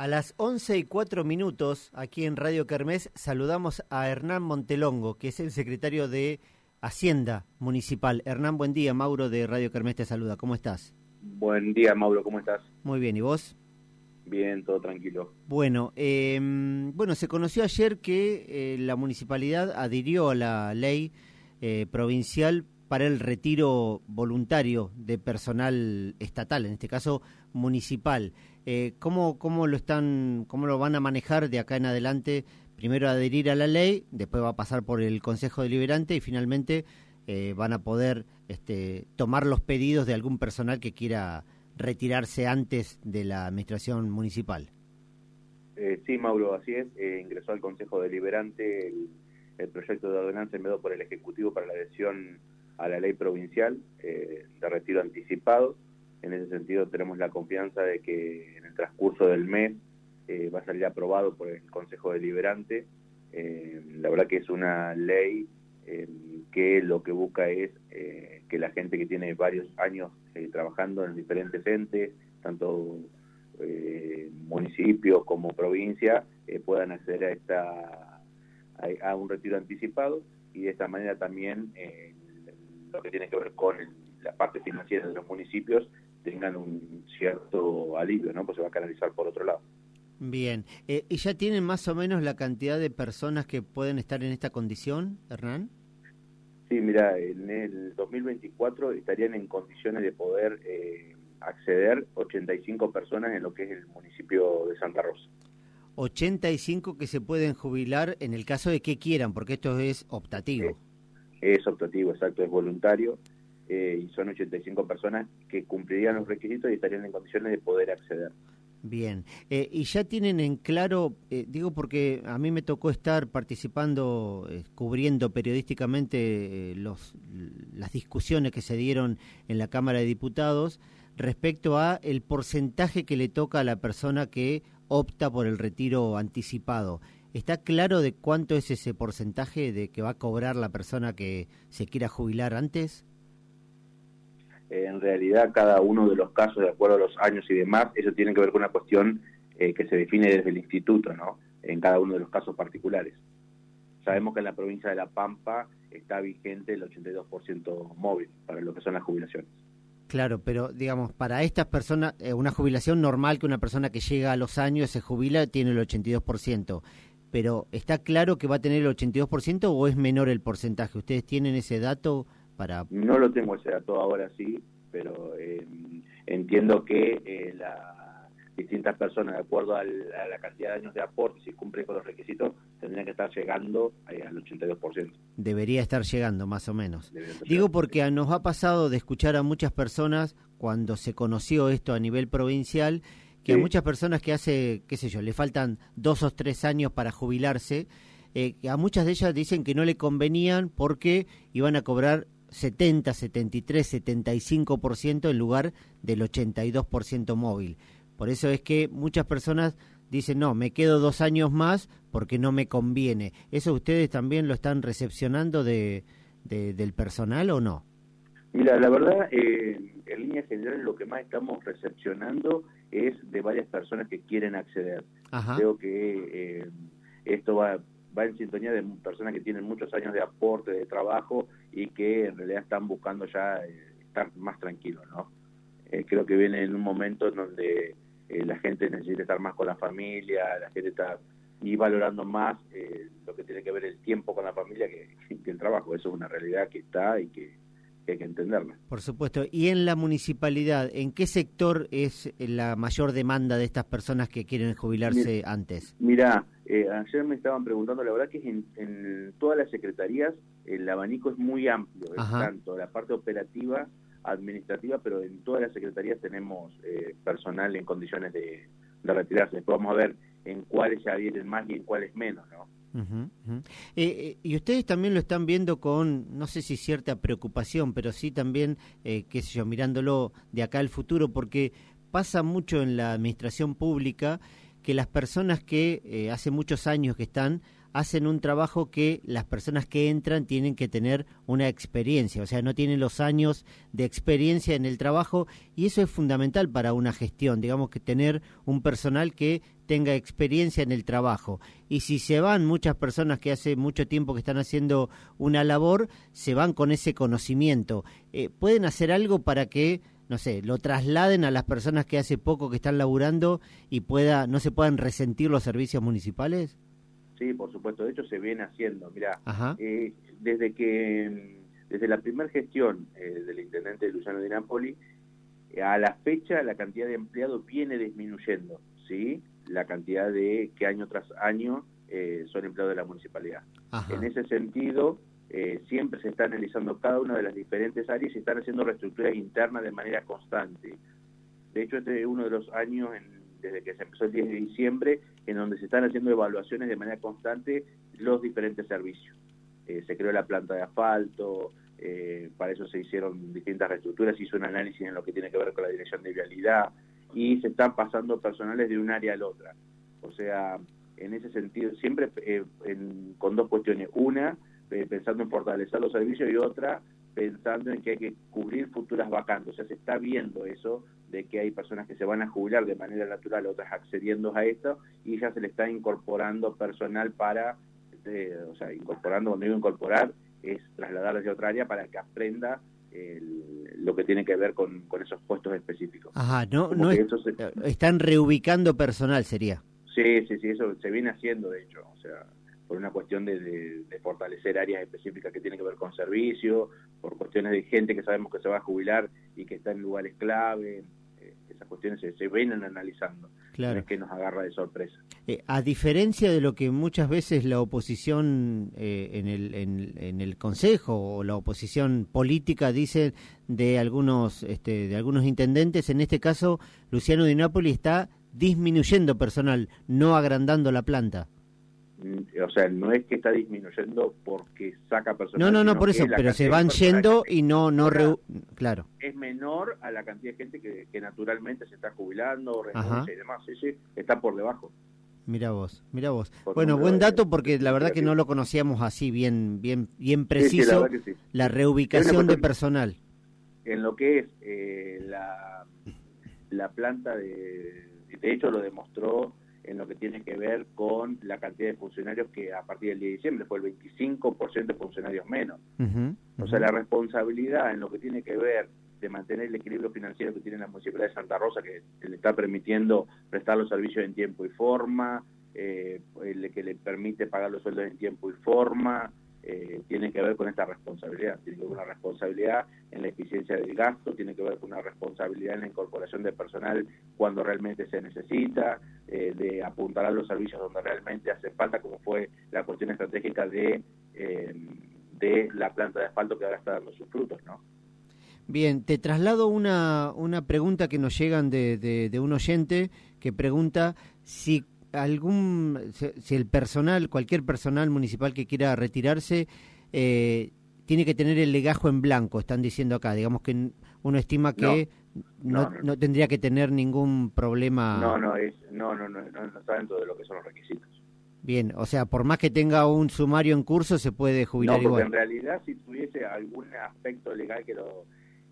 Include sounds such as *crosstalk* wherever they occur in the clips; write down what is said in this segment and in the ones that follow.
A las 11 y 4 minutos, aquí en Radio Kermés, saludamos a Hernán Montelongo, que es el secretario de Hacienda Municipal. Hernán, buen día. Mauro de Radio Kermés te saluda. ¿Cómo estás? Buen día, Mauro. ¿Cómo estás? Muy bien. ¿Y vos? Bien, todo tranquilo. Bueno, eh, bueno, se conoció ayer que eh, la municipalidad adhirió a la ley eh, provincial para el retiro voluntario de personal estatal, en este caso municipal. Eh, ¿cómo, ¿Cómo lo están, cómo lo van a manejar de acá en adelante? Primero adherir a la ley, después va a pasar por el Consejo Deliberante y finalmente eh, van a poder este, tomar los pedidos de algún personal que quiera retirarse antes de la administración municipal. Eh, sí, Mauro, así es. Eh, ingresó al Consejo Deliberante el, el proyecto de ordenanza enviado por el Ejecutivo para la adhesión a la ley provincial eh, de retiro anticipado. En ese sentido tenemos la confianza de que en el transcurso del mes eh, va a salir aprobado por el Consejo Deliberante. Eh, la verdad que es una ley eh, que lo que busca es eh, que la gente que tiene varios años eh, trabajando en diferentes entes, tanto municipios como provincia, puedan acceder a, esta, a, a, un retiro anticipado y de esta manera también lo que tiene que ver con el, la parte financiera de los municipios tengan un cierto alivio, ¿no? Pues se va a canalizar por otro lado. Bien. Eh, ¿Y ya tienen más o menos la cantidad de personas que pueden estar en esta condición, Hernán? Sí, mira, en el 2024 estarían en condiciones de poder eh, acceder 85 personas en lo que es el municipio de Santa Rosa. 85 que se pueden jubilar en el caso de que quieran, porque esto es optativo. Eh, es optativo, exacto, es voluntario. Eh, y son 85 personas que cumplirían los requisitos y estarían en condiciones de poder acceder. Bien, eh, y ya tienen en claro, eh, digo porque a mí me tocó estar participando, eh, cubriendo periodísticamente los, las discusiones que se dieron en la Cámara de Diputados respecto a el porcentaje que le toca a la persona que opta por el retiro anticipado. ¿Está claro de cuánto es ese porcentaje de que va a cobrar la persona que se quiera jubilar antes? en realidad cada uno de los casos, de acuerdo a los años y demás, eso tiene que ver con una cuestión eh, que se define desde el instituto, ¿no? En cada uno de los casos particulares. Sabemos que en la provincia de La Pampa está vigente el 82% móvil para lo que son las jubilaciones. Claro, pero digamos, para estas personas, eh, una jubilación normal que una persona que llega a los años se jubila tiene el 82%. Pero ¿está claro que va a tener el 82% o es menor el porcentaje? ¿Ustedes tienen ese dato? Para... No lo tengo ese dato ahora sí, pero eh, entiendo que eh, las distintas personas, de acuerdo al, a la cantidad de años de aporte, si cumplen con los requisitos, tendrían que estar llegando eh, al 82%. Debería estar llegando, más o menos. Digo porque nos ha pasado de escuchar a muchas personas, cuando se conoció esto a nivel provincial, que sí. a muchas personas que hace, qué sé yo, le faltan dos o tres años para jubilarse, eh, a muchas de ellas dicen que no le convenían porque iban a cobrar 70, 73, 75% en lugar del 82% móvil. Por eso es que muchas personas dicen, no, me quedo dos años más porque no me conviene. ¿Eso ustedes también lo están recepcionando de, de del personal o no? Mira, la verdad, eh, en línea general lo que más estamos recepcionando es de varias personas que quieren acceder. Ajá. Creo que eh, esto va va en sintonía de personas que tienen muchos años de aporte, de trabajo y que en realidad están buscando ya eh, estar más tranquilos, ¿no? Eh, creo que viene en un momento en donde eh, la gente necesita estar más con la familia, la gente está y valorando más eh, lo que tiene que ver el tiempo con la familia que, *laughs* que el trabajo. Eso es una realidad que está y que, que hay que entenderla. Por supuesto. ¿Y en la municipalidad, en qué sector es la mayor demanda de estas personas que quieren jubilarse mira, antes? Mira, eh, ayer me estaban preguntando, la verdad que en, en todas las secretarías el abanico es muy amplio, es tanto la parte operativa, administrativa, pero en todas las secretarías tenemos eh, personal en condiciones de, de retirarse. Después vamos a ver en cuáles se adhieren más y en cuáles menos, ¿no? -huh. Eh, y ustedes también lo están viendo con, no sé si cierta preocupación, pero sí también, eh, qué sé yo, mirándolo de acá al futuro, porque pasa mucho en la administración pública que las personas que eh, hace muchos años que están hacen un trabajo que las personas que entran tienen que tener una experiencia, o sea, no tienen los años de experiencia en el trabajo y eso es fundamental para una gestión, digamos que tener un personal que tenga experiencia en el trabajo. Y si se van muchas personas que hace mucho tiempo que están haciendo una labor, se van con ese conocimiento. Eh, ¿Pueden hacer algo para que no sé, lo trasladen a las personas que hace poco que están laburando y pueda no se puedan resentir los servicios municipales? Sí, por supuesto, de hecho se viene haciendo. Mira, eh, desde que desde la primera gestión eh, del intendente Luciano de Napoli, a la fecha la cantidad de empleados viene disminuyendo, ¿sí? La cantidad de que año tras año eh, son empleados de la municipalidad. En ese sentido, eh, siempre se está analizando cada una de las diferentes áreas y se están haciendo reestructuras internas de manera constante. De hecho, este es uno de los años desde que se empezó el 10 de diciembre en donde se están haciendo evaluaciones de manera constante los diferentes servicios. Eh, se creó la planta de asfalto, eh, para eso se hicieron distintas reestructuras, se hizo un análisis en lo que tiene que ver con la dirección de vialidad y se están pasando personales de un área al otra. O sea, en ese sentido, siempre con dos cuestiones. Una, eh, pensando en fortalecer los servicios y otra pensando en que hay que cubrir futuras vacantes. O sea, se está viendo eso de que hay personas que se van a jubilar de manera natural, otras accediendo a esto, y ya se le está incorporando personal para, eh, o sea, incorporando, cuando digo incorporar, es trasladar hacia otra área para que aprenda lo que tiene que ver con, esos puestos específicos. Ajá, no, no están reubicando personal, sería. Sí, sí, sí, eso se viene haciendo, de hecho, o sea, por una cuestión de, fortalecer áreas específicas que tienen que ver con servicio, por cuestiones de gente que sabemos que se va a jubilar y que está en lugares clave, eh, esas cuestiones se, vienen analizando, claro. es que nos agarra de sorpresa. Eh, a diferencia de lo que muchas veces la oposición eh, en, el, en, el Consejo o la oposición política dice de algunos, este, de algunos intendentes, en este caso Luciano Di Napoli está disminuyendo personal, no agrandando la planta o sea, no es que está disminuyendo porque saca personal. No, no, no, por eso, pero se van yendo y no, no, claro. Es menor a la cantidad de gente que, naturalmente se está jubilando, renuncia y demás, sí, sí, está por debajo. Mira vos, mira vos. bueno, buen dato porque la verdad que no lo conocíamos así bien, bien, bien preciso. la, reubicación de personal. En lo que es eh, la, la planta de, de hecho lo demostró en lo que tiene que ver con la cantidad de funcionarios que a partir del 10 de diciembre fue el 25% de funcionarios menos. O sea, la responsabilidad en lo que tiene que ver de mantener el equilibrio financiero que tiene la Municipalidad de Santa Rosa, que, le está permitiendo prestar los servicios en tiempo y forma, eh, el que le permite pagar los sueldos en tiempo y forma, eh, tiene que ver con esta responsabilidad, tiene que ver con una responsabilidad en la eficiencia del gasto, tiene que ver con una responsabilidad en la incorporación de personal cuando realmente se necesita, eh, de apuntar a los servicios donde realmente hace falta, como fue la cuestión estratégica de, eh, de la planta de asfalto que ahora está dando sus frutos, ¿no? Bien, te traslado una, una pregunta que nos llegan de, de, de un oyente que pregunta si algún, si el personal, cualquier personal municipal que quiera retirarse, eh, tiene que tener el legajo en blanco, están diciendo acá. Digamos que uno estima que no, no, tendría que tener ningún problema. No, no, es, no, no, no, no, está dentro de lo que son los requisitos. Bien, o sea, por más que tenga un sumario en curso, se puede jubilar no, porque en realidad, si tuviese algún aspecto legal que lo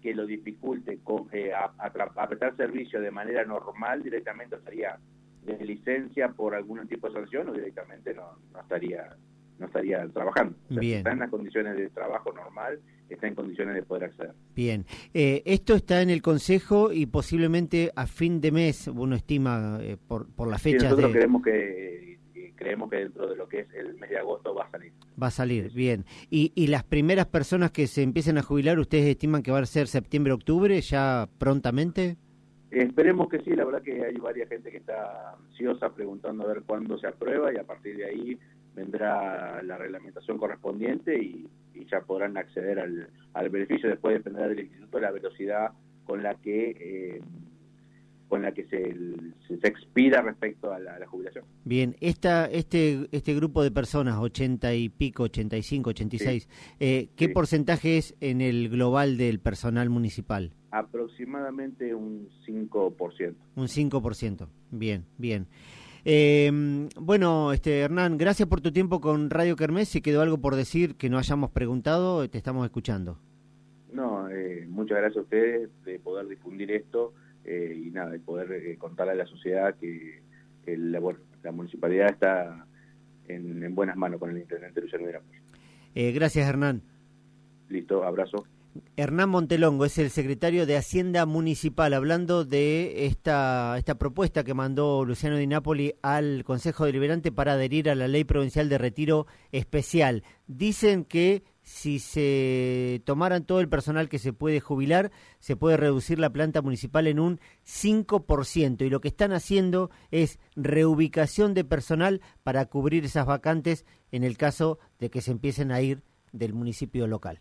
que lo dificulte con, eh, a, a, prestar servicio de manera normal, directamente estaría de licencia por algún tipo de sanción o directamente no, no estaría no estaría trabajando. está en las condiciones de trabajo normal, está en condiciones de poder acceder. Bien. Eh, esto está en el Consejo y posiblemente a fin de mes, uno estima eh, por, por la fecha. nosotros creemos que creemos que dentro de lo que es el mes de agosto va a salir. Va a salir, bien. ¿Y, y las primeras personas que se empiecen a jubilar, ustedes estiman que va a ser septiembre, octubre, ya prontamente? Esperemos que sí, la verdad que hay varias gente que está ansiosa preguntando a ver cuándo se aprueba y a partir de ahí vendrá la reglamentación correspondiente y, ya podrán acceder al, al, beneficio. Después dependerá del instituto la velocidad con la que eh, con la que se, se, expida respecto a la, jubilación. Bien, esta, este, este grupo de personas, 80 y pico, 85, 86, eh, ¿qué porcentaje es en el global del personal municipal? Aproximadamente un 5%. Un 5%, bien, bien. Eh, bueno, este Hernán, gracias por tu tiempo con Radio Kermés. Si quedó algo por decir que no hayamos preguntado, te estamos escuchando. No, eh, muchas gracias a ustedes de poder difundir esto eh, y nada, de poder eh, contarle a la sociedad que la, la municipalidad está en, buenas manos con el intendente Luciano Eh, gracias, Hernán. Listo, abrazo. Hernán Montelongo es el secretario de Hacienda Municipal, hablando de esta, esta propuesta que mandó Luciano Di Napoli al Consejo Deliberante para adherir a la Ley Provincial de Retiro Especial. Dicen que si se tomaran todo el personal que se puede jubilar, se puede reducir la planta municipal en un 5%. Y lo que están haciendo es reubicación de personal para cubrir esas vacantes en el caso de que se empiecen a ir del municipio local.